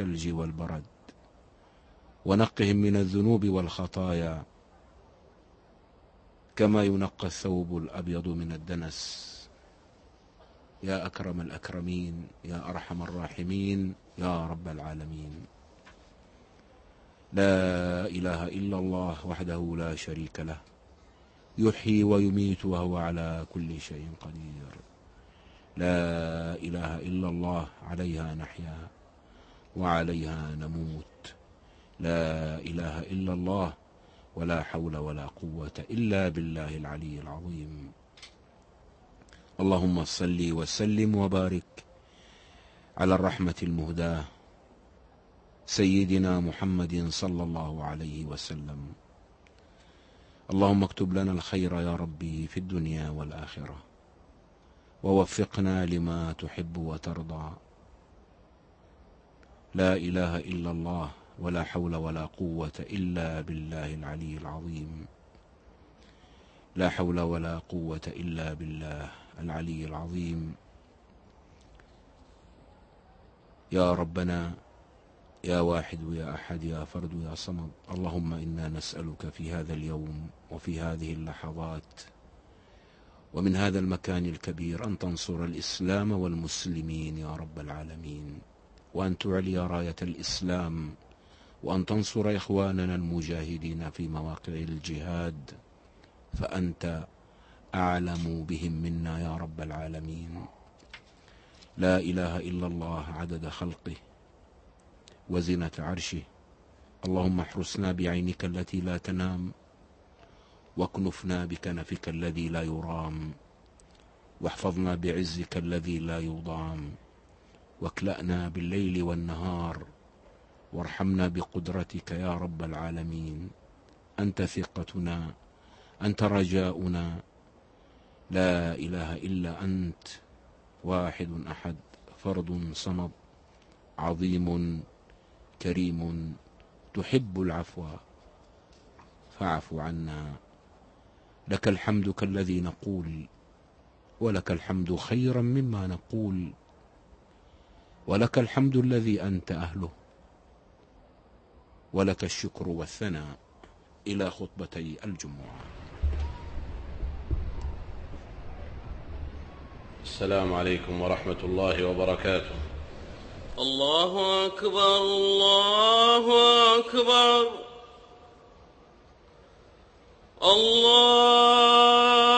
الثلج والبرد ونقهم من الذنوب والخطايا كما ينقى الثوب الأبيض من الدنس. يا أكرم الأكرمين يا أرحم الراحمين يا رب العالمين. لا إله إلا الله وحده لا شريك له يحيي ويميت وهو على كل شيء قدير. لا إله إلا الله عليها نحيا. وعليها نموت. لا إله إلا الله ولا حول ولا قوة إلا بالله العلي العظيم. اللهم صل وسلم وبارك على الرحمة المهداة سيدنا محمد صلى الله عليه وسلم. اللهم اكتب لنا الخير يا ربي في الدنيا والآخرة ووفقنا لما تحب وترضى. لا إله إلا الله ولا حول ولا قوة إلا بالله العلي العظيم. لا حول ولا قوة إلا بالله العلي العظيم. يا ربنا يا واحد يا أحد يا فرد يا صمد اللهم إنا نسألك في هذا اليوم وفي هذه اللحظات ومن هذا المكان الكبير أن تنصر الإسلام والمسلمين يا رب العالمين. وأن تعلي راية الإسلام وأن تنصر إخواننا المجاهدين في مواقع الجهاد فأنت أعلم بهم منا يا رب العالمين. لا إله إلا الله عدد خلقه وزنة عرشه. اللهم احرسنا بعينك التي لا تنام واكنفنا بكنفك الذي لا يرام واحفظنا بعزك الذي لا يضام. واكلأنا بالليل والنهار وارحمنا بقدرتك يا رب العالمين. أنت ثقتنا أنت رجاؤنا. لا إله إلا أنت واحد أحد فرد صمد عظيم كريم تحب العفو فاعف عنا. لك الحمد كالذي نقول ولك الحمد خيرا مما نقول. ولك الحمد الذي أنت أهله. ولك الشكر والثناء إلى خطبتي الجمعة. السلام عليكم ورحمة الله وبركاته. الله أكبر الله أكبر. الله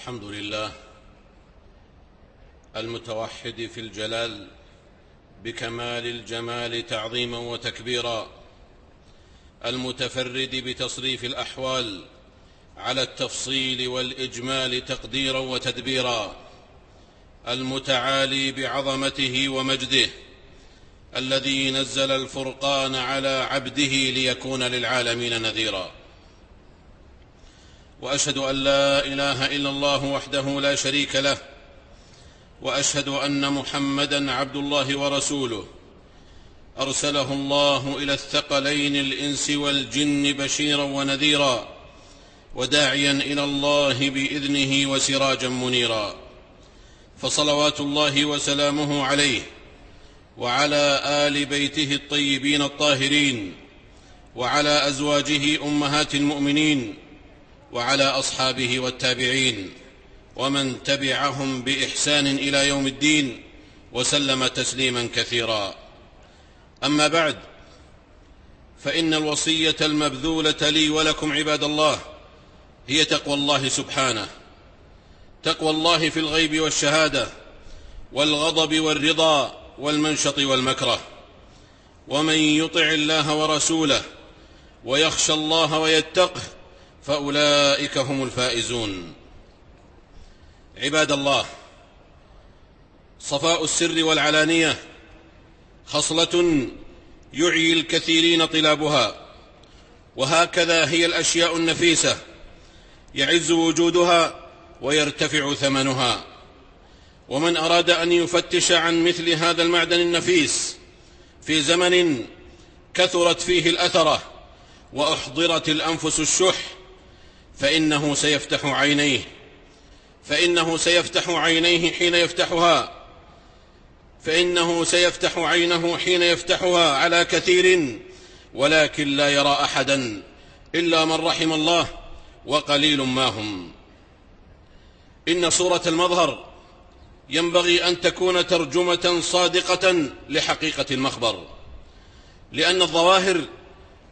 الحمد لله المتوحد في الجلال بكمال الجمال تعظيما وتكبيرا المتفرد بتصريف الأحوال على التفصيل والإجمال تقديرا وتدبيرا المتعالي بعظمته ومجده الذي نزل الفرقان على عبده ليكون للعالمين نذيرا. وأشهد أن لا إله إلا الله وحده لا شريك له وأشهد أن محمدا عبد الله ورسوله. أرسله الله إلى الثقلين الإنس والجن بشيرا ونذيرا وداعيا إلى الله بإذنه وسراجا منيرا. فصلوات الله وسلامه عليه وعلى آل بيته الطيبين الطاهرين وعلى أزواجه أمهات المؤمنين وعلى أصحابه والتابعين ومن تبعهم بإحسان إلى يوم الدين وسلم تسليما كثيرا. أما بعد فإن الوصية المبذولة لي ولكم عباد الله هي تقوى الله سبحانه. تقوى الله في الغيب والشهادة والغضب والرضا والمنشط والمكره. ومن يطع الله ورسوله ويخشى الله ويتقه فأولئك هم الفائزون. عباد الله صفاء السر والعلانية خصلة يعيي الكثيرين طلابها وهكذا هي الأشياء النفيسة يعز وجودها ويرتفع ثمنها. ومن أراد أن يفتش عن مثل هذا المعدن النفيس في زمن كثرت فيه الأثرة وأحضرت الأنفس الشح فإنه سيفتح عينيه فإنه سيفتح عينيه حين يفتحها فإنه سيفتح عينه حين يفتحها على كثير ولكن لا يرى أحدا إلا من رحم الله وقليل ما هم. إن صوره المظهر ينبغي أن تكون ترجمة صادقة لحقيقة المخبر لأن الظواهر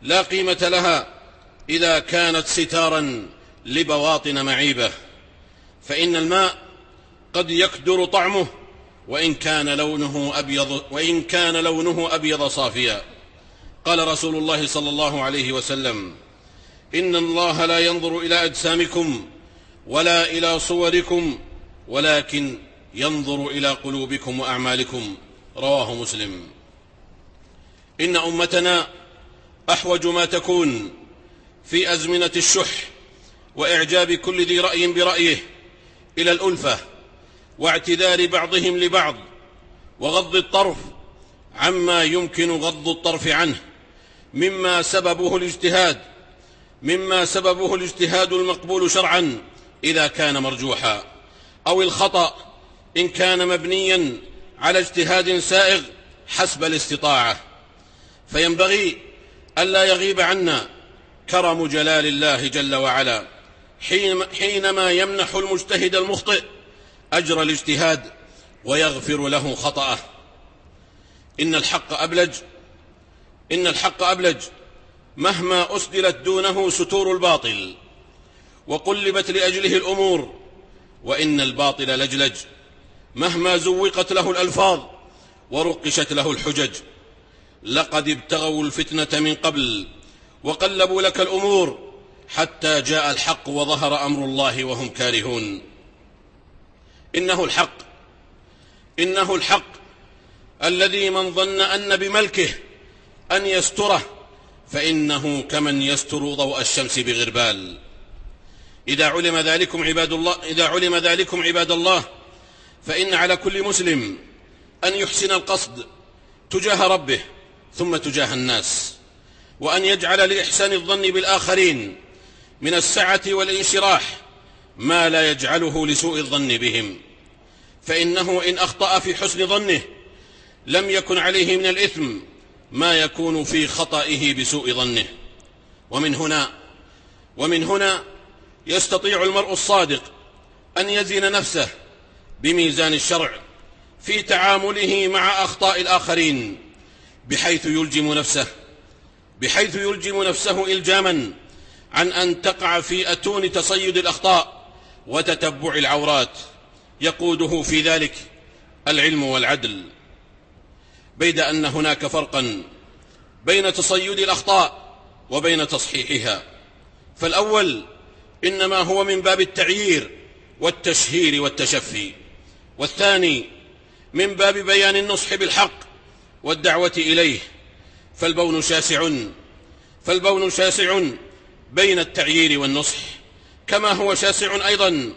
لا قيمة لها إذا كانت ستارا لبواطن معيبة. فإن الماء قد يكدر طعمه وإن كان لونه أبيض وإن كان لونه أبيض صافيا. قال رسول الله صلى الله عليه وسلم إن الله لا ينظر إلى أجسامكم ولا إلى صوركم ولكن ينظر إلى قلوبكم وأعمالكم. رواه مسلم. إن أمتنا أحوج ما تكون في أزمنة الشح وإعجاب كل ذي رأي برأيه إلى الألفة واعتذار بعضهم لبعض وغض الطرف عما يمكن غض الطرف عنه مما سببه الاجتهاد مما سببه الاجتهاد المقبول شرعا إذا كان مرجوحا أو الخطأ إن كان مبنيا على اجتهاد سائغ حسب الاستطاعة فينبغي ألا يغيب عنا كرم جلال الله جل وعلا حينما يمنح المجتهد المخطئ أجر الاجتهاد ويغفر له خطأه. إن الحق أبلج. إن الحق أبلج. مهما أسدلت دونه ستور الباطل وقلبت لأجله الأمور وإن الباطل لجلج. مهما زوقت له الألفاظ ورقشت له الحجج. لقد ابتغوا الفتنة من قبل وقلبوا لك الأمور حتى جاء الحق وظهر أمر الله وهم كارهون. إنه الحق. إنه الحق الذي من ظن أن بملكه أن يستره فإنه كمن يستر ضوء الشمس بغربال. إذا علم ذلكم عباد الله إذا علم ذلكم عباد الله فإن على كل مسلم أن يحسن القصد تجاه ربه ثم تجاه الناس وأن يجعل لإحسان الظن بالآخرين من السعة والانشراح ما لا يجعله لسوء الظن بهم. فإنه إن أخطأ في حسن ظنه لم يكن عليه من الإثم ما يكون في خطئه بسوء ظنه. ومن هنا ومن هنا يستطيع المرء الصادق أن يزن نفسه بميزان الشرع في تعامله مع أخطاء الآخرين بحيث يلجم نفسه بحيث يلجم نفسه الجاما عن أن تقع في أتون تصيد الأخطاء وتتبع العورات. يقوده في ذلك العلم والعدل. بيد أن هناك فرقا بين تصيد الأخطاء وبين تصحيحها. فالأول إنما هو من باب التعيير والتشهير والتشفي. والثاني من باب بيان النصح بالحق والدعوة إليه. فالبون شاسع فالبون شاسع بين التعيير والنصح كما هو شاسع أيضا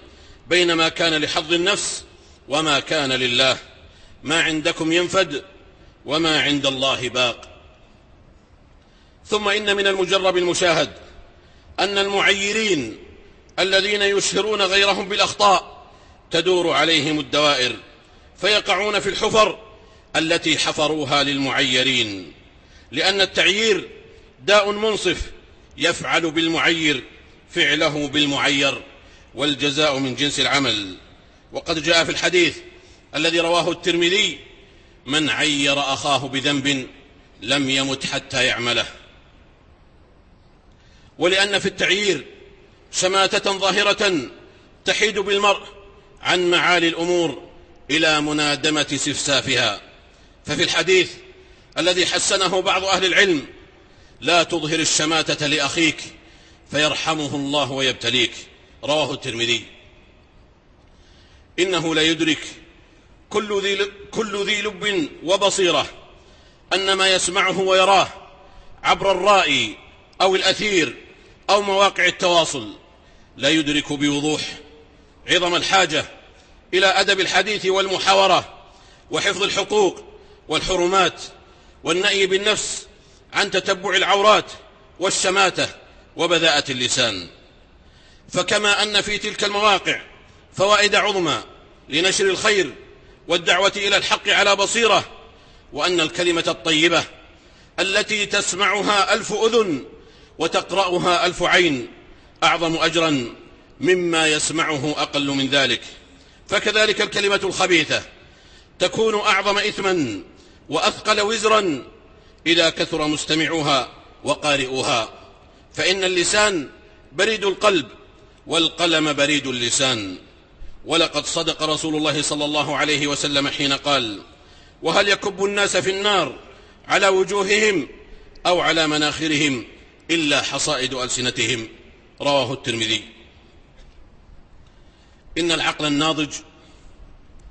بين ما كان لحظ النفس وما كان لله. ما عندكم ينفد وما عند الله باق. ثم إن من المجرب المشاهد أن المعيرين الذين يشهرون غيرهم بالأخطاء تدور عليهم الدوائر فيقعون في الحفر التي حفروها للمعيرين لأن التعيير داء منصف يفعل بالمعير فعله بالمعير والجزاء من جنس العمل. وقد جاء في الحديث الذي رواه الترمذي من عير أخاه بذنب لم يمت حتى يعمله. ولأن في التعيير شماته ظاهرة تحيد بالمرء عن معالي الأمور إلى منادمة سفسافها. ففي الحديث الذي حسنه بعض أهل العلم لا تظهر الشماتة لأخيك فيرحمه الله ويبتليك. رواه الترمذي. إنه لا يدرك كل ذي كل ذي لب وبصيرة أن ما يسمعه ويراه عبر الرائي أو الأثير أو مواقع التواصل. لا يدرك بوضوح عظم الحاجة إلى أدب الحديث والمحاورة وحفظ الحقوق والحرمات والنأي بالنفس عن تتبع العورات والشماتة وبذاءة اللسان. فكما أن في تلك المواقع فوائد عظمى لنشر الخير والدعوة إلى الحق على بصيرة وأن الكلمة الطيبة التي تسمعها ألف أذن وتقرأها ألف عين أعظم اجرا مما يسمعه أقل من ذلك. فكذلك الكلمة الخبيثة تكون أعظم اثما وأثقل وزرا إذا كثر مستمعوها وقارئوها. فإن اللسان بريد القلب والقلم بريد اللسان. ولقد صدق رسول الله صلى الله عليه وسلم حين قال وهل يكب الناس في النار على وجوههم أو على مناخرهم إلا حصائد ألسنتهم؟ رواه الترمذي. إن العقل الناضج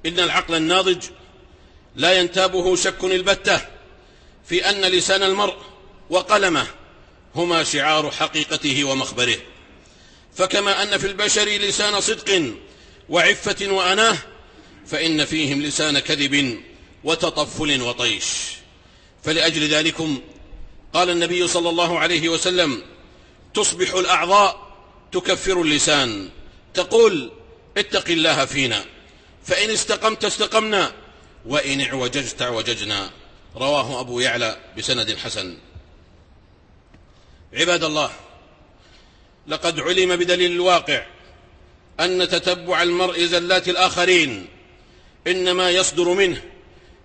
إن العقل الناضج لا ينتابه شك البتة. في أن لسان المرء وقلمه هما شعار حقيقته ومخبره. فكما أن في البشر لسان صدق وعفة وأناه فإن فيهم لسان كذب وتطفل وطيش. فلأجل ذلكم قال النبي صلى الله عليه وسلم تصبح الأعضاء تكفر اللسان. تقول اتق الله فينا فإن استقمت استقمنا وإن اعوججت اعوججنا. رواه أبو يعلى بسند حسن. عباد الله لقد علم بدليل الواقع أن تتبع المرء زلات الآخرين إنما يصدر منه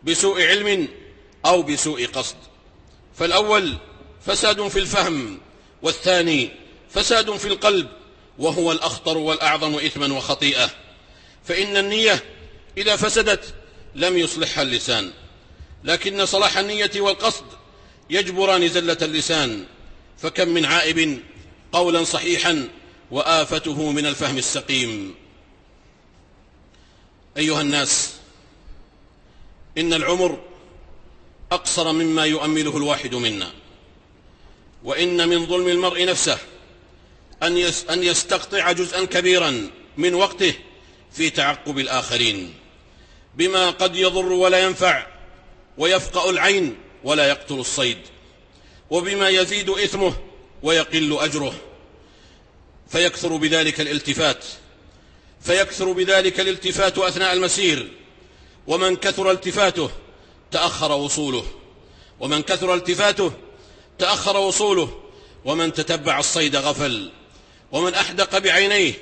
بسوء علم أو بسوء قصد. فالأول فساد في الفهم والثاني فساد في القلب وهو الأخطر والأعظم اثما وخطيئة. فإن النية إذا فسدت لم يصلحها اللسان. لكن صلاح النية والقصد يجبران زلة اللسان. فكم من عائب قولا صحيحا وآفته من الفهم السقيم. أيها الناس إن العمر أقصر مما يؤمله الواحد منا. وإن من ظلم المرء نفسه أن يستقطع جزءا كبيرا من وقته في تعقب الآخرين. بما قد يضر ولا ينفع ويفقأ العين ولا يقتل الصيد وبما يزيد إثمه ويقل أجره فيكثر بذلك الالتفات فيكثر بذلك الالتفات أثناء المسير ومن كثر التفاته تأخر وصوله ومن كثر التفاته تأخر وصوله ومن تتبع الصيد غفل ومن أحدق بعينيه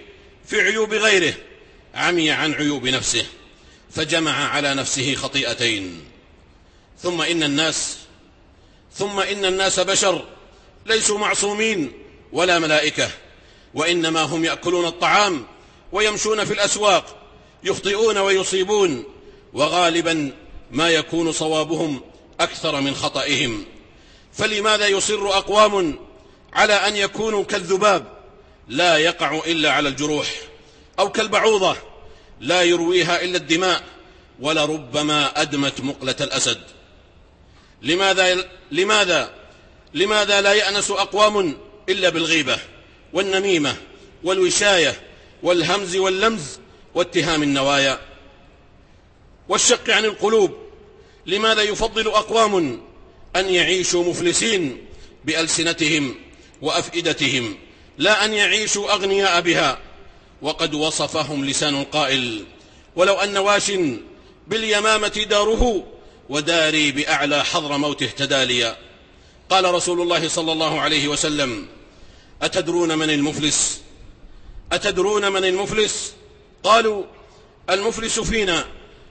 في عيوب غيره عمي عن عيوب نفسه فجمع على نفسه خطيئتين. ثم إن الناس ثم إن الناس بشر ليسوا معصومين ولا ملائكة وإنما هم يأكلون الطعام ويمشون في الأسواق يخطئون ويصيبون وغالبا ما يكون صوابهم أكثر من خطئهم. فلماذا يصر أقوام على أن يكونوا كالذباب؟ لا يقع إلا على الجروح أو كالبعوضة لا يرويها إلا الدماء ولربما أدمت مقلة الأسد. لماذا لماذا لماذا لا يأنس أقوام إلا بالغيبة والنميمة والوشاية والهمز واللمز واتهام النوايا والشق عن القلوب؟ لماذا يفضل أقوام أن يعيشوا مفلسين بألسنتهم وأفئدتهم؟ لا أن يعيشوا أغنياء بها. وقد وصفهم لسان القائل ولو أن واش باليمامة داره وداري بأعلى حضر موته تداليا قال رسول الله صلى الله عليه وسلم أتدرون من المفلس؟ أتدرون من المفلس؟ قالوا المفلس فينا.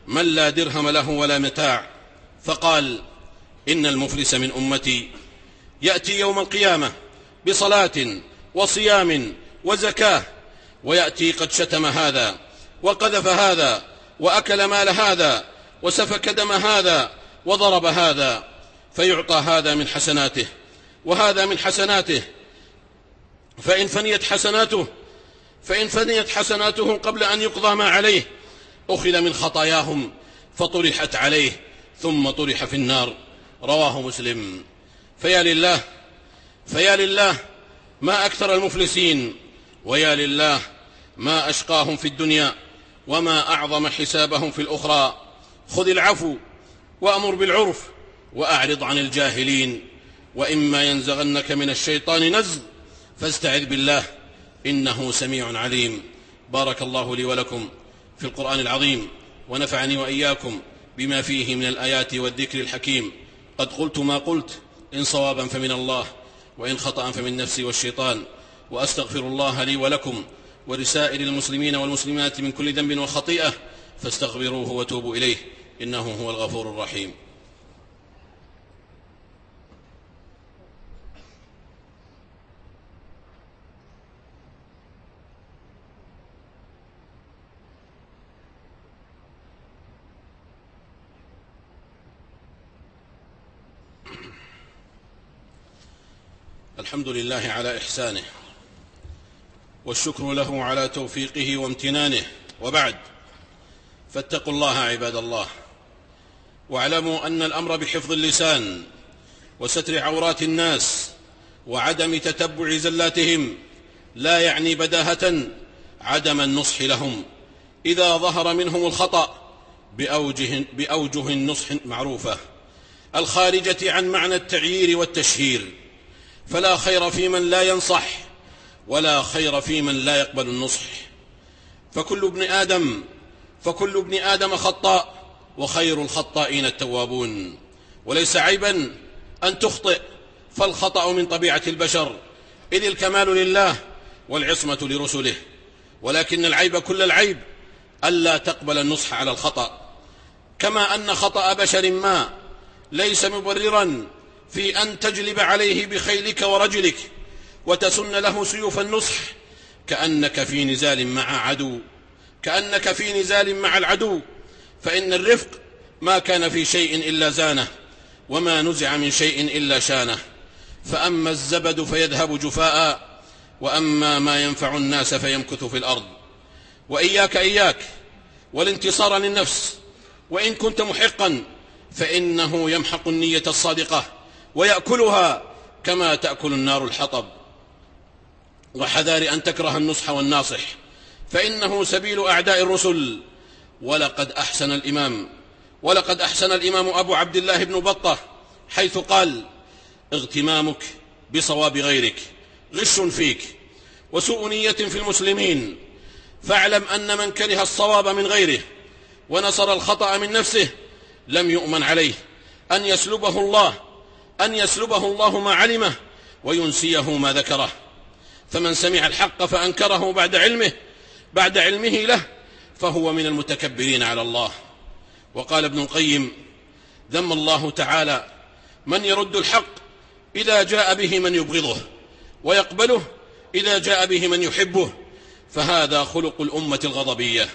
من لا درهم له ولا متاع. فقال إن المفلس من أمتي. يأتي يوم القيامة بصلاة وصيام وزكاة ويأتي قد شتم هذا وقذف هذا وأكل مال هذا وسفك دم هذا وضرب هذا فيعطى هذا من حسناته وهذا من حسناته. فإن فنيت حسناته فإن فنيت حسناته قبل أن يقضى ما عليه أخذ من خطاياهم فطرحت عليه ثم طرح في النار. رواه مسلم. فيا لله فيا لله ما أكثر المفلسين ويا لله ما أشقاهم في الدنيا وما أعظم حسابهم في الأخرى. خذ العفو وأمر بالعرف وأعرض عن الجاهلين. وإما ينزغنك من الشيطان نزغ فاستعذ بالله إنه سميع عليم. بارك الله لي ولكم في القرآن العظيم ونفعني وإياكم بما فيه من الآيات والذكر الحكيم. قد قلت ما قلت إن صوابا فمن الله وإن خطأ فمن نفسي والشيطان. وأستغفر الله لي ولكم ولسائر المسلمين والمسلمات من كل ذنب وخطيئة فاستغفروه وتوبوا إليه. إنه هو الغفور الرحيم. الحمد لله على إحسانه والشكر له على توفيقه وامتنانه. وبعد فاتقوا الله عباد الله. واعلموا أن الأمر بحفظ اللسان وستر عورات الناس وعدم تتبع زلاتهم لا يعني بداهة عدم النصح لهم. إذا ظهر منهم الخطأ بأوجه, بأوجه النصح معروفة. الخارجة عن معنى التعيير والتشهير. فلا خير في من لا ينصح ولا خير في من لا يقبل النصح. فكل ابن آدم فكل ابن آدم خطاء. وخير الخطائين التوابون. وليس عيبا أن تخطئ فالخطأ من طبيعة البشر. إذ الكمال لله والعصمة لرسله. ولكن العيب كل العيب ألا تقبل النصح على الخطأ. كما أن خطأ بشر ما ليس مبررا في أن تجلب عليه بخيلك ورجلك وتسن له سيوف النصح كأنك في نزال مع عدو. كأنك في نزال مع العدو. فإن الرفق ما كان في شيء إلا زانه وما نزع من شيء إلا شانه. فأما الزبد فيذهب جفاء وأما ما ينفع الناس فيمكث في الأرض. وإياك إياك والانتصار للنفس. وإن كنت محقا فإنه يمحق النية الصادقة ويأكلها كما تأكل النار الحطب. وحذار أن تكره النصح والناصح فإنه سبيل أعداء الرسل. ولقد أحسن الإمام. ولقد أحسن الإمام أبو عبد الله بن بطة حيث قال اغتمامك بصواب غيرك غش فيك وسوء نية في المسلمين. فاعلم أن من كره الصواب من غيره ونصر الخطأ من نفسه لم يؤمن عليه. أن يسلبه الله أن يسلبه الله ما علمه وينسيه ما ذكره. فمن سمع الحق فأنكره بعد علمه بعد علمه له فهو من المتكبرين على الله. وقال ابن القيم ذم الله تعالى من يرد الحق إذا جاء به من يبغضه ويقبله إذا جاء به من يحبه. فهذا خلق الأمة الغضبية.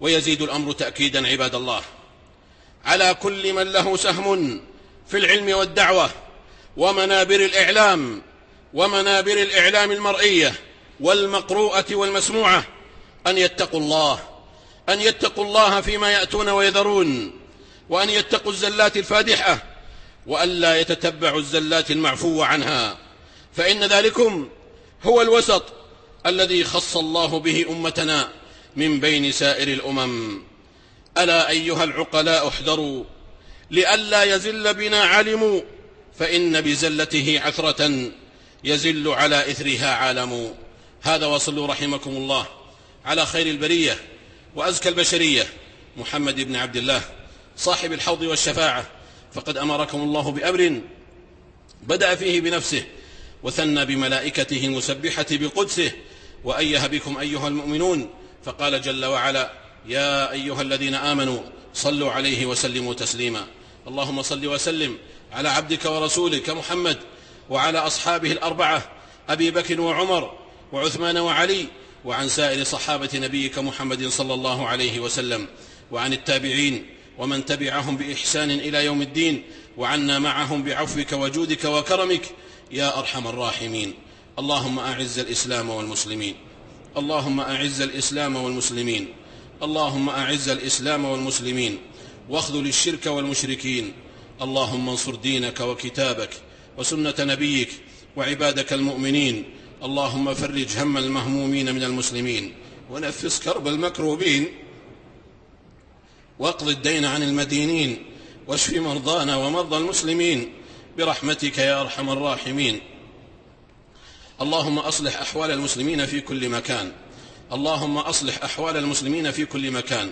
ويزيد الأمر تأكيدا عباد الله. على كل من له سهم في العلم والدعوة ومنابر الإعلام ومنابر الإعلام المرئية والمقروءة والمسموعة أن يتقوا الله أن يتقوا الله فيما يأتون ويذرون وأن يتقوا الزلات الفادحة وألا يتتبعوا الزلات المعفو عنها. فإن ذلكم هو الوسط الذي خص الله به أمتنا من بين سائر الأمم. ألا أيها العقلاء احذروا لئلا يزل بنا علموا فإن بزلته عثرة يزل على إثرها عالم. هذا وصلوا رحمكم الله. على خير البرية وأزكى البشرية. محمد بن عبد الله صاحب الحوض والشفاعة. فقد أمركم الله بأمر بدأ فيه بنفسه وثنى بملائكته المسبحة بقدسه. وأيه بكم أيها المؤمنون فقال جل وعلا يا أيها الذين آمنوا صلوا عليه وسلموا تسليما. اللهم صل وسلم على عبدك ورسولك محمد وعلى أصحابه الأربعة أبي بكر وعمر وعثمان وعلي وعن سائر صحابة نبيك محمد صلى الله عليه وسلم وعن التابعين ومن تبعهم بإحسان إلى يوم الدين وعنا معهم بعفوك وجودك وكرمك يا أرحم الراحمين. اللهم أعز الإسلام والمسلمين. اللهم أعز الإسلام والمسلمين. اللهم أعز الإسلام والمسلمين. واخذل الشرك والمشركين. اللهم انصر دينك وكتابك وسنة نبيك وعبادك المؤمنين. اللهم فرج هم المهمومين من المسلمين ونفس كرب المكروبين واقض الدين عن المدينين واشف مرضانا ومرضى المسلمين برحمتك يا أرحم الراحمين. اللهم أصلح أحوال المسلمين في كل مكان. اللهم أصلح أحوال المسلمين في كل مكان.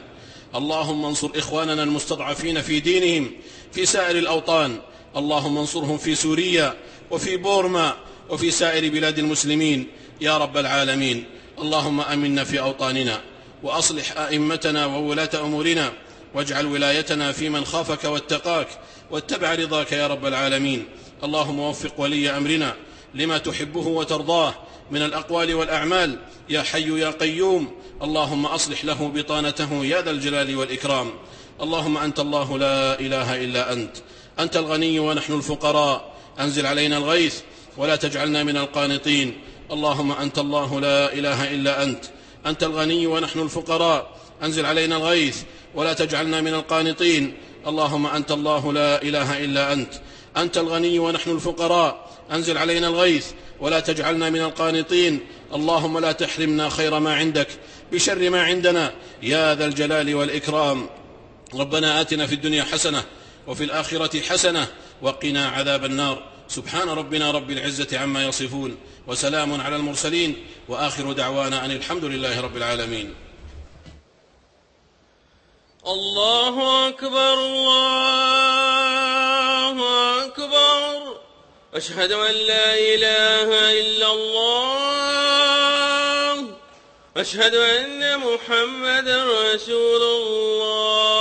اللهم انصر إخواننا المستضعفين في دينهم في سائر الأوطان. اللهم انصرهم في سوريا وفي بورما وفي سائر بلاد المسلمين يا رب العالمين. اللهم آمنا في أوطاننا وأصلح أئمتنا وولاة أمورنا واجعل ولايتنا في من خافك واتقاك واتبع رضاك يا رب العالمين. اللهم وفق ولي أمرنا لما تحبه وترضاه من الأقوال والأعمال. يا حي يا قيوم اللهم أصلح له بطانته يا ذا الجلال والإكرام. اللهم أنت الله لا إله إلا أنت. أنت الغني ونحن الفقراء. أنزل علينا الغيث ولا تجعلنا من القانطين. اللهم أنت الله لا إله إلا أنت. أنت الغني ونحن الفقراء. أنزل علينا الغيث. ولا تجعلنا من القانطين. اللهم أنت الله لا إله إلا أنت. أنت الغني ونحن الفقراء. أنزل علينا الغيث. ولا تجعلنا من القانطين. اللهم لا تحرمنا خير ما عندك بشر ما عندنا. يا ذا الجلال والإكرام. ربنا آتنا في الدنيا حسنة وفي الآخرة حسنة وقنا عذاب النار. سبحان ربنا رب العزة عما يصفون وسلام على المرسلين وآخر دعوانا أن الحمد لله رب العالمين. الله أكبر الله أكبر. أشهد أن لا إله إلا الله. أشهد أن محمدا رسول الله.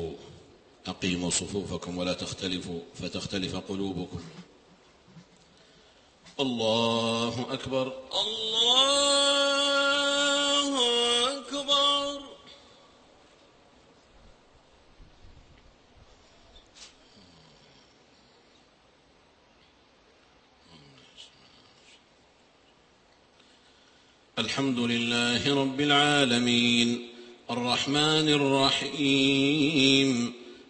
أقيموا صفوفكم ولا تختلفوا فتختلف قلوبكم. الله أكبر. الله أكبر. الحمد لله رب العالمين. الرحمن الرحيم.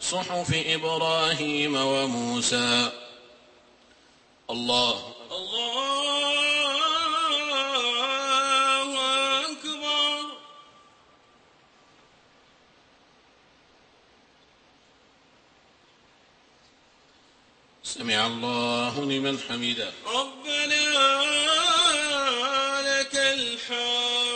صحف إبراهيم وموسى. الله الله أكبر. سمع الله لمن حمده. ربنا لك الحمد.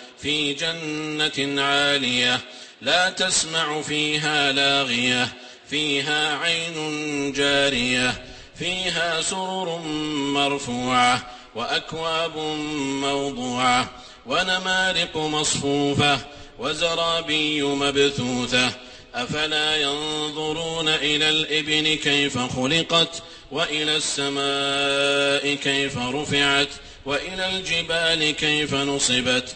في جنة عالية لا تسمع فيها لاغية فيها عين جارية فيها سرر مرفوعة وأكواب موضوعة ونمارق مصفوفة وزرابي مبثوثة. أفلا ينظرون إلى الإبل كيف خلقت وإلى السماء كيف رفعت وإلى الجبال كيف نصبت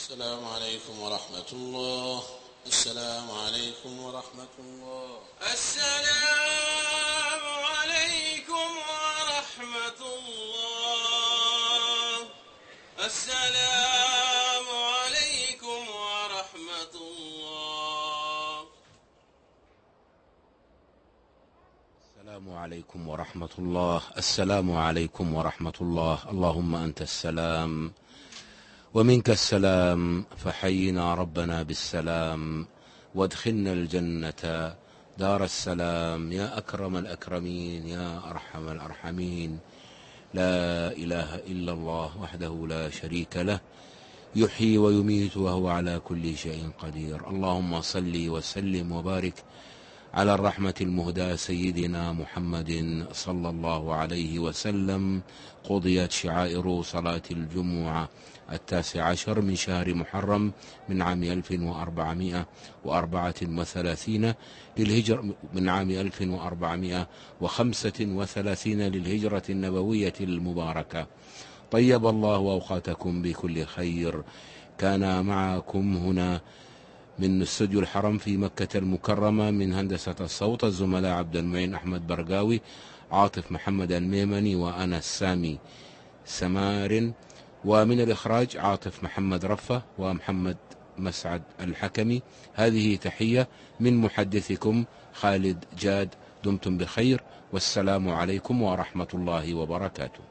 السلام عليكم ورحمة الله. السلام عليكم ورحمة الله. السلام عليكم ورحمة الله. السلام عليكم ورحمة الله. السلام عليكم ورحمة الله. السلام عليكم ورحمة الله. اللهم أنت السلام. ومنك السلام فحينا ربنا بالسلام وادخلنا الجنة. دار السلام يا أكرم الأكرمين يا أرحم الأرحمين. لا إله إلا الله وحده لا شريك له يحيي ويميت وهو على كل شيء قدير. اللهم صل وسلم وبارك على الرحمة المهداة سيدنا محمد صلى الله عليه وسلم. قضيت شعائر صلاة الجمعة التاسع عشر من شهر محرم من عام 1434 للهجرة من عام 1435 للهجرة النبوية المباركة. طيب الله أوقاتكم بكل خير. كان معكم هنا من استوديو الحرم في مكة المكرمة من هندسة الصوت الزملاء عبد المعين أحمد برقاوي عاطف محمد الميمني وأنا السامي سمار ومن الإخراج عاطف محمد رفة ومحمد مسعد الحكمي. هذه تحية من محدثكم خالد جاد دمتم بخير والسلام عليكم ورحمة الله وبركاته.